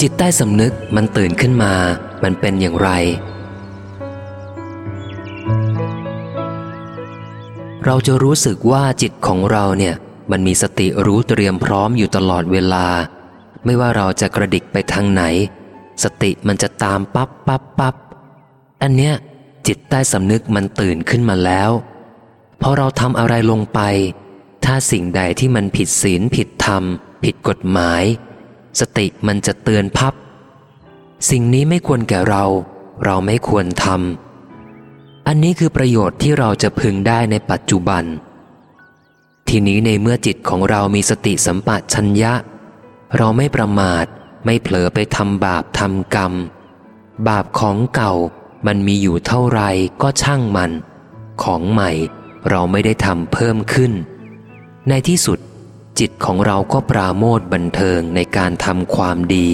จิตใต้สำนึกมันตื่นขึ้นมา มันเป็นอย่างไร เราจะรู้สึกว่าจิตของเราเนี่ย มันมีสติรู้เตรียมพร้อมอยู่ตลอดเวลา ไม่ว่าเราจะกระดิกไปทางไหน สติมันจะตามปับ๊บปั๊บปั๊บอันเนี้ยจิตใต้สำนึกมันตื่นขึ้นมาแล้วพอเราทำอะไรลงไป ถ้าสิ่งใดที่มันผิดศีลผิดธรรม ผิดกฎหมาย สติมันจะเตือนพับ สิ่งนี้ไม่ควรแก่เรา เราไม่ควรทำอันนี้คือประโยชน์ที่เราจะพึงได้ในปัจจุบัน ทีนี้ในเมื่อจิตของเรามีสติสัมปชัญญะ เราไม่ประมาท ไม่เผลอไปทำบาปทำกรรม บาปของเก่ามันมีอยู่เท่าไรก็ช่างมัน ของใหม่เราไม่ได้ทำเพิ่มขึ้น ในที่สุด จิตของเราก็ปราโมทบันเทิงในการทำความดี